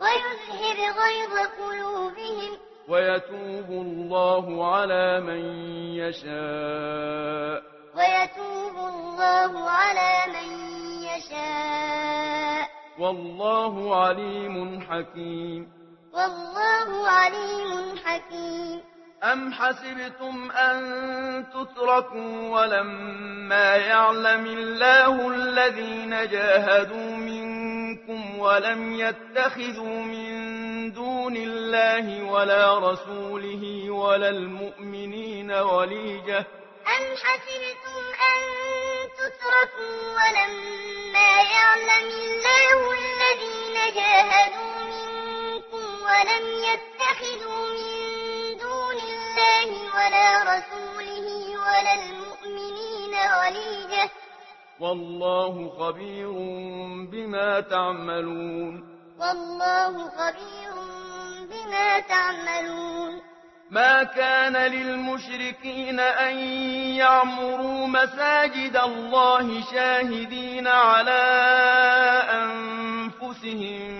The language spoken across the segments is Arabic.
ويذهب غيظ قلوبهم. ويتوب الله على من يشاء. ويتوب الله على من يشاء. والله عليم حكيم. والله عليم حكيم. أم حسبتم أن تتركوا ولما يعلم الله الذين جاهدوا ولم يتخذوا من دون الله ولا رسوله ولا المؤمنين وليجة. أم حسبتم أن تتركوا ولما يعلم الله الذين جاهدوا منكم ولم يتخذوا من دون الله ولا رسوله ولا المؤمنين والله خبير بما تعملون. والله خبير بما تعملون. ما كان للمشركين أن يعمروا مساجد الله شاهدين على أنفسهم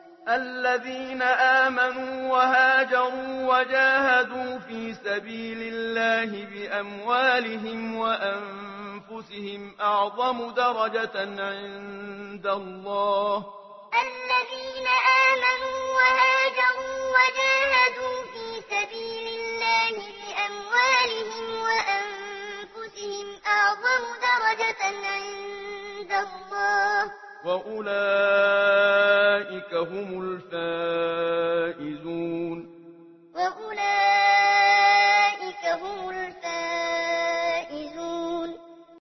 الذين آمنوا وهاجروا وجاهدوا في سبيل الله بأموالهم وأنفسهم أعظم درجة عند الله. الذين آمنوا وهاجروا وجاهدوا في سبيل الله بأموالهم وأنفسهم أعظم درجة عند الله. وأولئك هم الفائزون